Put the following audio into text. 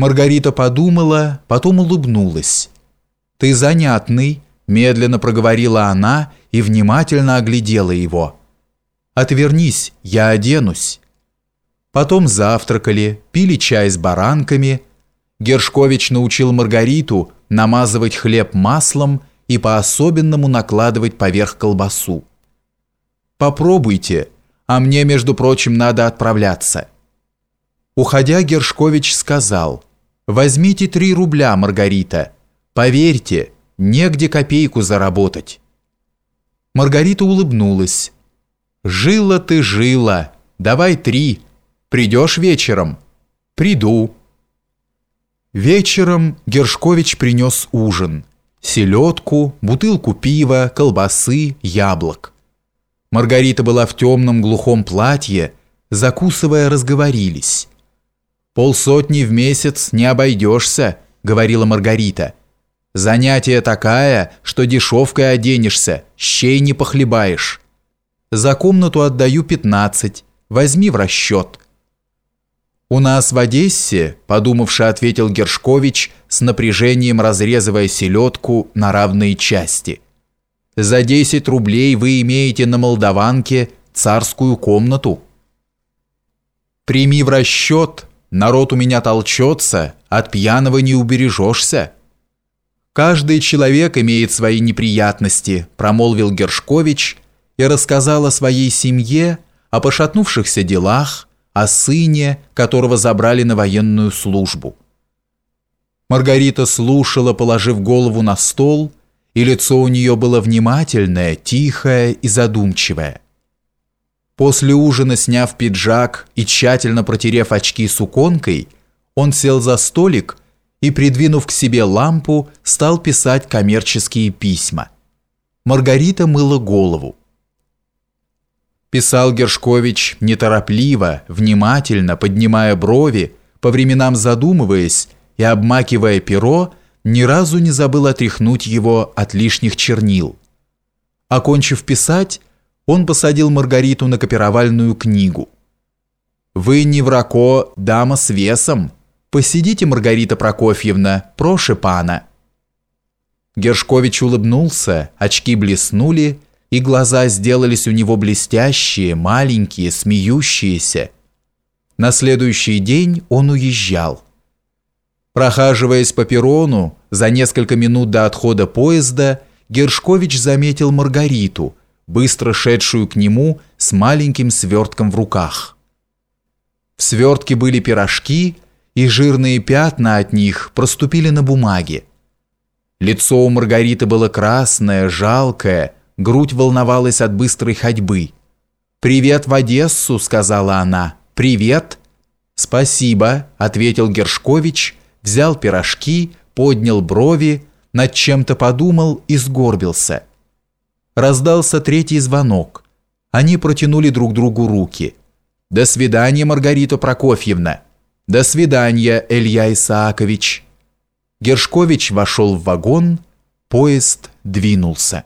Маргарита подумала, потом улыбнулась. «Ты занятный», – медленно проговорила она и внимательно оглядела его. «Отвернись, я оденусь». Потом завтракали, пили чай с баранками. Гершкович научил Маргариту намазывать хлеб маслом и по-особенному накладывать поверх колбасу. «Попробуйте, а мне, между прочим, надо отправляться». Уходя, Гершкович сказал, «Возьмите три рубля, Маргарита. Поверьте, негде копейку заработать». Маргарита улыбнулась. «Жила ты, жила. Давай три. Придешь вечером?» «Приду». Вечером Гершкович принес ужин. Селедку, бутылку пива, колбасы, яблок. Маргарита была в темном глухом платье, закусывая, разговорились. «Полсотни в месяц не обойдешься», — говорила Маргарита. «Занятие такая, что дешевкой оденешься, щей не похлебаешь. За комнату отдаю пятнадцать, возьми в расчет». «У нас в Одессе», — подумавши, ответил Гершкович, с напряжением разрезывая селедку на равные части. «За десять рублей вы имеете на Молдаванке царскую комнату». «Прими в расчет», Народ у меня толчется, от пьяного не убережешься». «Каждый человек имеет свои неприятности», промолвил Гершкович и рассказал о своей семье, о пошатнувшихся делах, о сыне, которого забрали на военную службу. Маргарита слушала, положив голову на стол, и лицо у нее было внимательное, тихое и задумчивое. После ужина, сняв пиджак и тщательно протерев очки суконкой, он сел за столик и, придвинув к себе лампу, стал писать коммерческие письма. Маргарита мыла голову. Писал Гершкович неторопливо, внимательно, поднимая брови, по временам задумываясь и обмакивая перо, ни разу не забыл отряхнуть его от лишних чернил. Окончив писать, он посадил Маргариту на копировальную книгу. «Вы не врако, дама с весом. Посидите, Маргарита Прокофьевна, проше пана». Гершкович улыбнулся, очки блеснули, и глаза сделались у него блестящие, маленькие, смеющиеся. На следующий день он уезжал. Прохаживаясь по перрону, за несколько минут до отхода поезда, Гершкович заметил Маргариту – быстро шедшую к нему с маленьким свертком в руках. В свертке были пирожки, и жирные пятна от них проступили на бумаге. Лицо у Маргариты было красное, жалкое, грудь волновалась от быстрой ходьбы. «Привет в Одессу», — сказала она. «Привет». «Спасибо», — ответил Гершкович, взял пирожки, поднял брови, над чем-то подумал и сгорбился. Раздался третий звонок. Они протянули друг другу руки. «До свидания, Маргарита Прокофьевна!» «До свидания, Илья Исаакович!» Гершкович вошел в вагон, поезд двинулся.